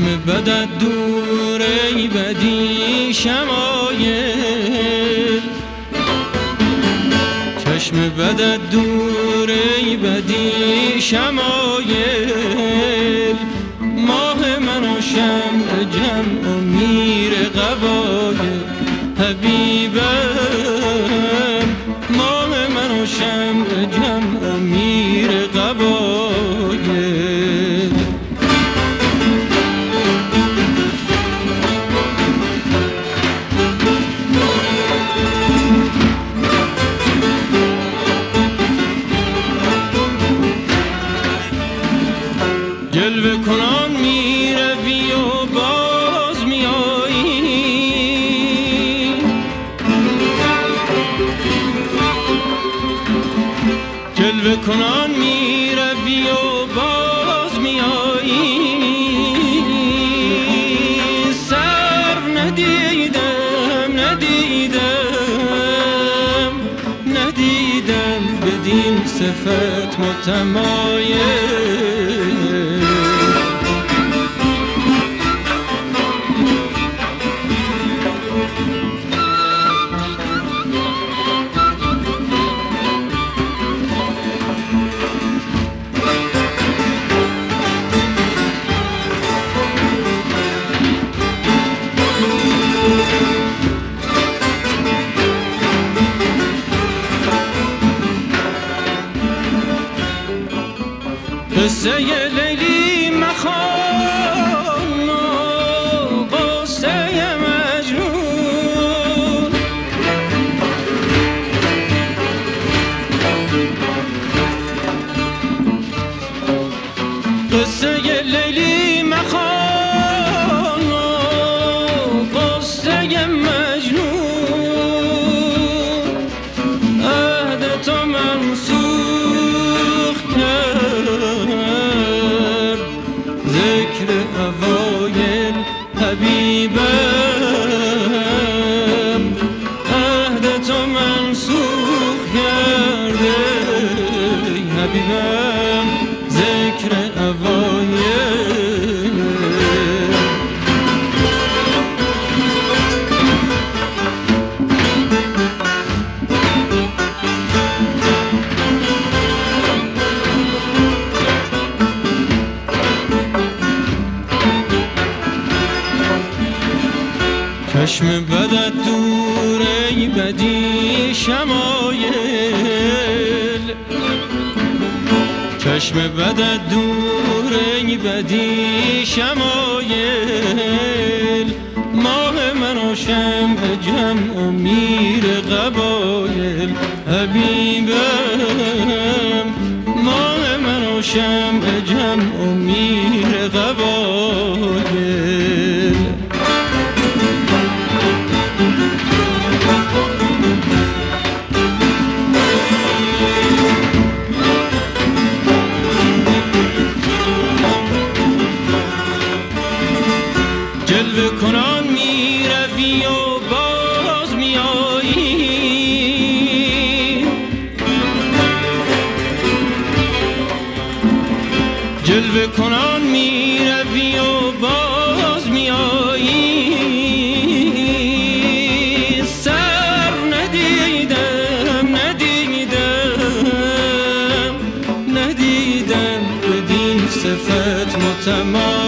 چشم بدت دور ای بدی شمایل. چشم بدت دور ای بدی شمایل. ماه من و شمع جمع و میر قبایل. حبیبم ماه من و شمع جمع و میر قبایل. کنان می روی و باز می آیی جلوه کنان می روی و باز می آیی سر ندیدم ندیدم ندیدم بدین صفت متمایل قصه لیلی مخوان و قصه مجنون. قصه لیلی چشم بدت دور ای بدی شمایل. چشم بدت دور ای بدی شمایل. ماه من و شمع جمع و میر قبایل. حبیبم ماه من و شمع جمع و جلوه کنان می روی و باز می آیی جلوه کنان می روی و باز می آیی سر ندیدم ندیدم ندیدم بدین صفت متمام.